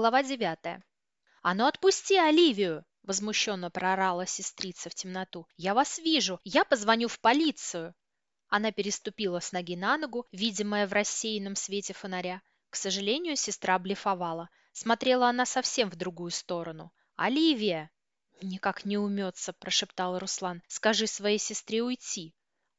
Глава девятая. «А ну отпусти Оливию!» – возмущенно проорала сестрица в темноту. «Я вас вижу! Я позвоню в полицию!» Она переступила с ноги на ногу, видимая в рассеянном свете фонаря. К сожалению, сестра блефовала. Смотрела она совсем в другую сторону. «Оливия!» «Никак не умется», – прошептал Руслан. «Скажи своей сестре уйти».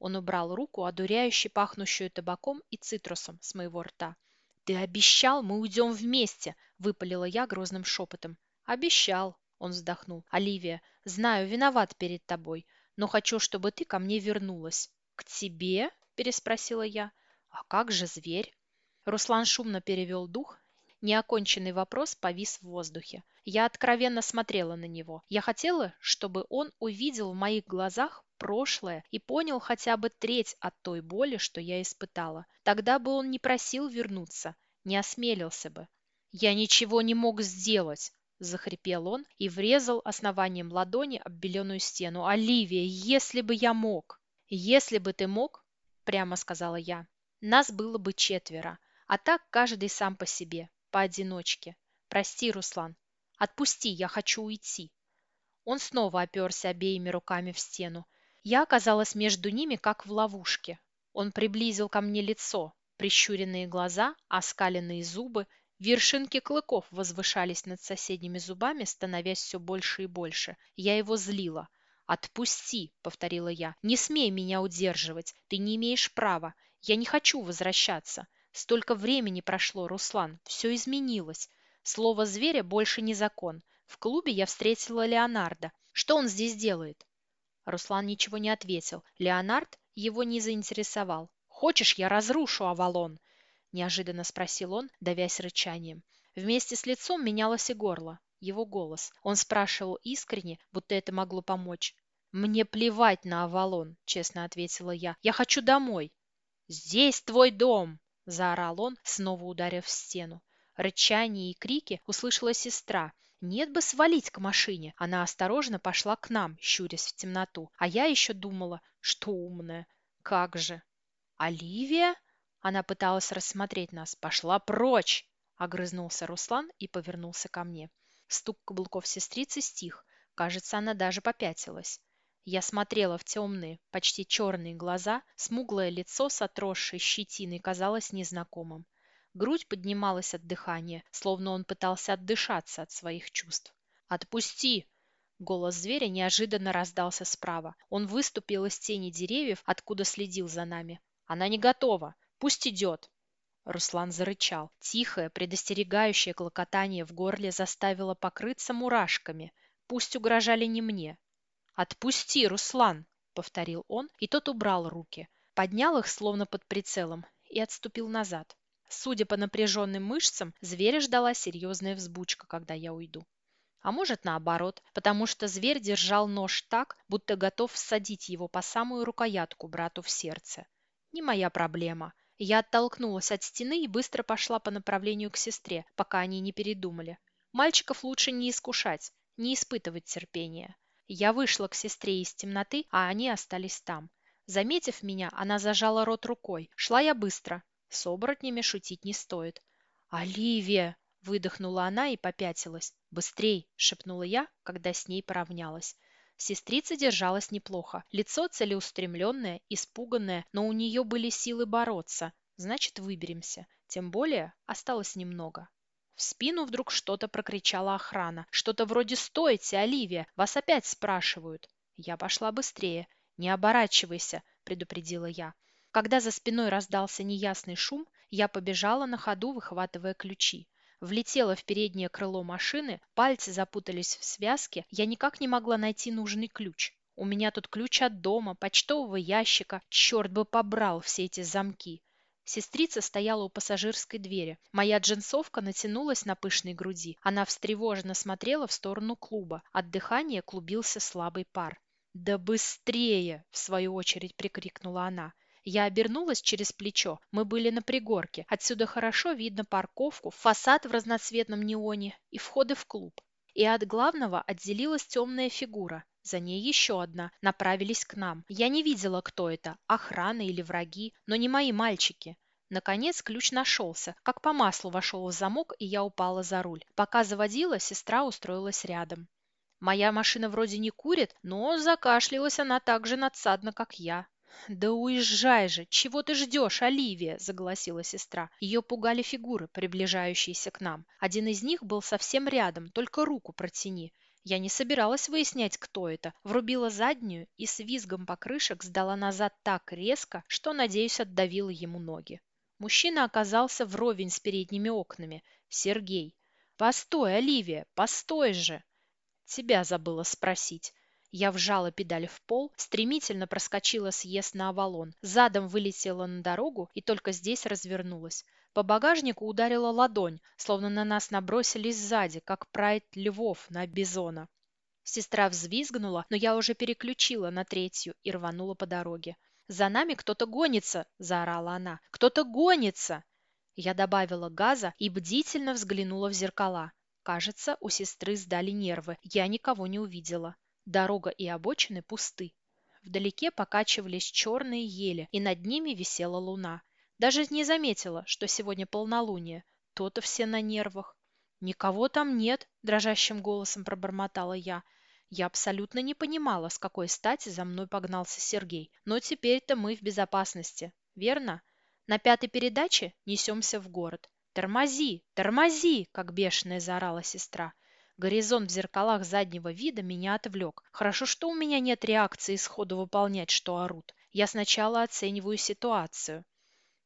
Он убрал руку, одуряюще пахнущую табаком и цитрусом с моего рта. «Ты обещал, мы уйдем вместе!» – выпалила я грозным шепотом. «Обещал!» – он вздохнул. «Оливия, знаю, виноват перед тобой, но хочу, чтобы ты ко мне вернулась». «К тебе?» – переспросила я. «А как же зверь?» Руслан шумно перевел дух. Неоконченный вопрос повис в воздухе. Я откровенно смотрела на него. Я хотела, чтобы он увидел в моих глазах прошлое и понял хотя бы треть от той боли, что я испытала. Тогда бы он не просил вернуться, не осмелился бы. «Я ничего не мог сделать!» – захрипел он и врезал основанием ладони об беленую стену. «Оливия, если бы я мог!» «Если бы ты мог!» – прямо сказала я. «Нас было бы четверо, а так каждый сам по себе, поодиночке. Прости, Руслан. Отпусти, я хочу уйти». Он снова оперся обеими руками в стену. Я оказалась между ними, как в ловушке. Он приблизил ко мне лицо, прищуренные глаза, оскаленные зубы, вершинки клыков возвышались над соседними зубами, становясь все больше и больше. Я его злила. «Отпусти!» — повторила я. «Не смей меня удерживать. Ты не имеешь права. Я не хочу возвращаться. Столько времени прошло, Руслан. Все изменилось. Слово зверя больше не закон. В клубе я встретила Леонардо. Что он здесь делает?» Руслан ничего не ответил. Леонард его не заинтересовал. «Хочешь, я разрушу Авалон?» – неожиданно спросил он, давясь рычанием. Вместе с лицом менялось и горло, его голос. Он спрашивал искренне, будто это могло помочь. «Мне плевать на Авалон», – честно ответила я. «Я хочу домой». «Здесь твой дом!» – заорал он, снова ударив в стену. Рычание и крики услышала сестра. Нет бы свалить к машине. Она осторожно пошла к нам, щурясь в темноту. А я еще думала, что умная. Как же. Оливия? Она пыталась рассмотреть нас. Пошла прочь! Огрызнулся Руслан и повернулся ко мне. Стук каблуков сестрицы стих. Кажется, она даже попятилась. Я смотрела в темные, почти черные глаза, смуглое лицо с отросшей щетиной казалось незнакомым. Грудь поднималась от дыхания, словно он пытался отдышаться от своих чувств. «Отпусти!» Голос зверя неожиданно раздался справа. Он выступил из тени деревьев, откуда следил за нами. «Она не готова! Пусть идет!» Руслан зарычал. Тихое, предостерегающее клокотание в горле заставило покрыться мурашками. Пусть угрожали не мне. «Отпусти, Руслан!» — повторил он, и тот убрал руки. Поднял их, словно под прицелом, и отступил назад. Судя по напряженным мышцам, зверя ждала серьезная взбучка, когда я уйду. А может наоборот, потому что зверь держал нож так, будто готов всадить его по самую рукоятку брату в сердце. Не моя проблема. Я оттолкнулась от стены и быстро пошла по направлению к сестре, пока они не передумали. Мальчиков лучше не искушать, не испытывать терпения. Я вышла к сестре из темноты, а они остались там. Заметив меня, она зажала рот рукой. Шла я быстро, с оборотнями шутить не стоит. «Оливия!» – выдохнула она и попятилась. «Быстрей!» – шепнула я, когда с ней поравнялась. Сестрица держалась неплохо. Лицо целеустремленное, испуганное, но у нее были силы бороться. Значит, выберемся. Тем более осталось немного. В спину вдруг что-то прокричала охрана. Что-то вроде «Стойте, Оливия! Вас опять спрашивают!» Я пошла быстрее. «Не оборачивайся!» – предупредила я. Когда за спиной раздался неясный шум, я побежала на ходу, выхватывая ключи. Влетела в переднее крыло машины, пальцы запутались в связке, я никак не могла найти нужный ключ. У меня тут ключ от дома, почтового ящика. Черт бы побрал все эти замки. Сестрица стояла у пассажирской двери. Моя джинсовка натянулась на пышной груди. Она встревоженно смотрела в сторону клуба. От дыхания клубился слабый пар. «Да быстрее!» – в свою очередь прикрикнула она. Я обернулась через плечо. Мы были на пригорке. Отсюда хорошо видно парковку, фасад в разноцветном неоне и входы в клуб. И от главного отделилась темная фигура. За ней еще одна. Направились к нам. Я не видела, кто это, охрана или враги, но не мои мальчики. Наконец ключ нашелся, как по маслу вошел в замок, и я упала за руль. Пока заводила, сестра устроилась рядом. Моя машина вроде не курит, но закашлялась она так же надсадно, как я. «Да уезжай же! Чего ты ждешь, Оливия?» – заголосила сестра. Ее пугали фигуры, приближающиеся к нам. Один из них был совсем рядом, только руку протяни. Я не собиралась выяснять, кто это. Врубила заднюю и с визгом покрышек сдала назад так резко, что, надеюсь, отдавила ему ноги. Мужчина оказался вровень с передними окнами. Сергей. «Постой, Оливия, постой же!» Тебя забыла спросить. Я вжала педаль в пол, стремительно проскочила съезд на Авалон, задом вылетела на дорогу и только здесь развернулась. По багажнику ударила ладонь, словно на нас набросились сзади, как прайд львов на бизона. Сестра взвизгнула, но я уже переключила на третью и рванула по дороге. «За нами кто-то гонится!» – заорала она. «Кто-то гонится!» Я добавила газа и бдительно взглянула в зеркала. Кажется, у сестры сдали нервы. Я никого не увидела. Дорога и обочины пусты. Вдалеке покачивались черные ели, и над ними висела луна. Даже не заметила, что сегодня полнолуние. То-то все на нервах. «Никого там нет», – дрожащим голосом пробормотала я. Я абсолютно не понимала, с какой стати за мной погнался Сергей. Но теперь-то мы в безопасности, верно? На пятой передаче несемся в город. «Тормози! Тормози!» – как бешеная заорала сестра. Горизонт в зеркалах заднего вида меня отвлек. Хорошо, что у меня нет реакции сходу выполнять, что орут. Я сначала оцениваю ситуацию.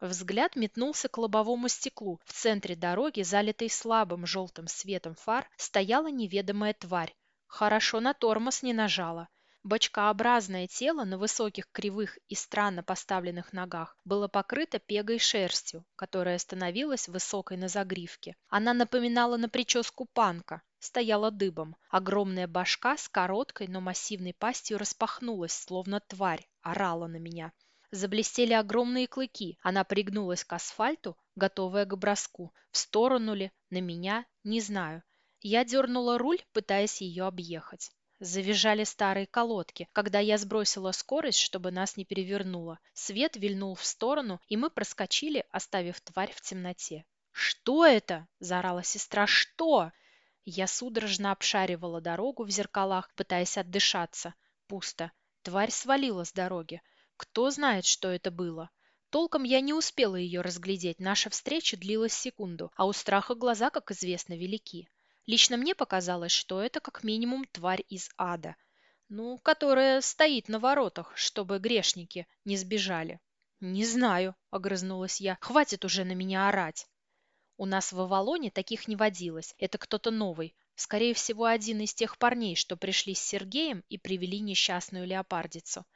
Взгляд метнулся к лобовому стеклу. В центре дороги, залитой слабым желтым светом фар, стояла неведомая тварь. Хорошо на тормоз не нажала. Бочкообразное тело на высоких кривых и странно поставленных ногах было покрыто пегой шерстью, которая становилась высокой на загривке. Она напоминала на прическу панка, стояла дыбом. Огромная башка с короткой, но массивной пастью распахнулась, словно тварь, орала на меня. Заблестели огромные клыки. Она пригнулась к асфальту, готовая к броску. В сторону ли, на меня, не знаю. Я дернула руль, пытаясь ее объехать. Завизжали старые колодки, когда я сбросила скорость, чтобы нас не перевернуло. Свет вильнул в сторону, и мы проскочили, оставив тварь в темноте. «Что это?» – заорала сестра. «Что?» Я судорожно обшаривала дорогу в зеркалах, пытаясь отдышаться. Пусто. Тварь свалила с дороги. Кто знает, что это было? Толком я не успела ее разглядеть. Наша встреча длилась секунду, а у страха глаза, как известно, велики. Лично мне показалось, что это как минимум тварь из ада, ну, которая стоит на воротах, чтобы грешники не сбежали. «Не знаю», — огрызнулась я, — «хватит уже на меня орать». У нас в Авалоне таких не водилось, это кто-то новый, скорее всего, один из тех парней, что пришли с Сергеем и привели несчастную леопардицу.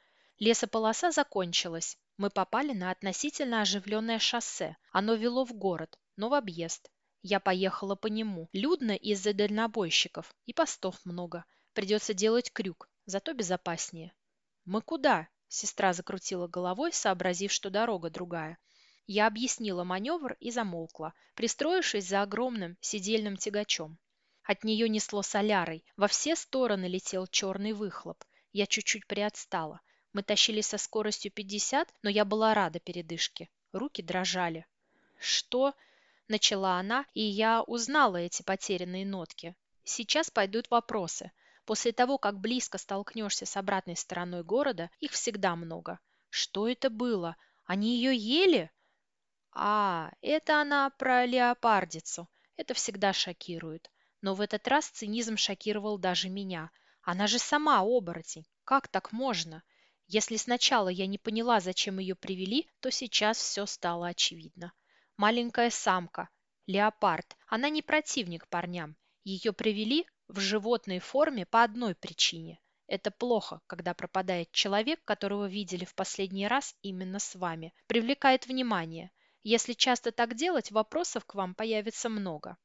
Лесополоса закончилась, мы попали на относительно оживленное шоссе, оно вело в город, но в объезд. Я поехала по нему. Людно из-за дальнобойщиков. И постов много. Придется делать крюк. Зато безопаснее. «Мы куда?» – сестра закрутила головой, сообразив, что дорога другая. Я объяснила маневр и замолкла, пристроившись за огромным сидельным тягачом. От нее несло солярой. Во все стороны летел черный выхлоп. Я чуть-чуть приотстала. Мы тащились со скоростью 50, но я была рада передышке. Руки дрожали. «Что?» Начала она, и я узнала эти потерянные нотки. Сейчас пойдут вопросы. После того, как близко столкнешься с обратной стороной города, их всегда много. Что это было? Они ее ели? А, это она про леопардицу. Это всегда шокирует. Но в этот раз цинизм шокировал даже меня. Она же сама оборотень. Как так можно? Если сначала я не поняла, зачем ее привели, то сейчас все стало очевидно. Маленькая самка, леопард, она не противник парням. Ее привели в животной форме по одной причине. Это плохо, когда пропадает человек, которого видели в последний раз именно с вами. Привлекает внимание. Если часто так делать, вопросов к вам появится много.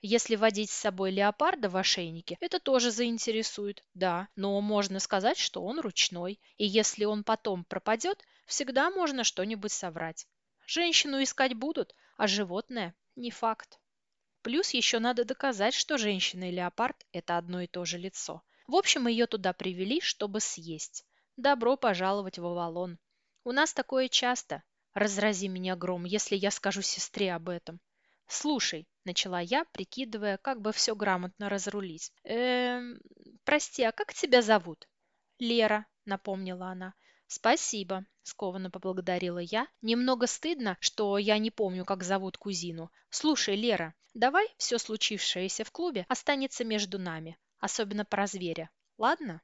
Если водить с собой леопарда в ошейнике, это тоже заинтересует, да, но можно сказать, что он ручной, и если он потом пропадет, всегда можно что-нибудь соврать. Женщину искать будут, а животное – не факт. Плюс еще надо доказать, что женщина и леопард – это одно и то же лицо. В общем, ее туда привели, чтобы съесть. Добро пожаловать в Авалон. У нас такое часто. Разрази меня гром, если я скажу сестре об этом. Слушай, начала я, прикидывая, как бы все грамотно разрулить. Эм, прости, а как тебя зовут? Лера, напомнила она. Спасибо, скованно поблагодарила я. Немного стыдно, что я не помню, как зовут кузину. Слушай, Лера, давай все случившееся в клубе останется между нами, особенно про зверя. Ладно?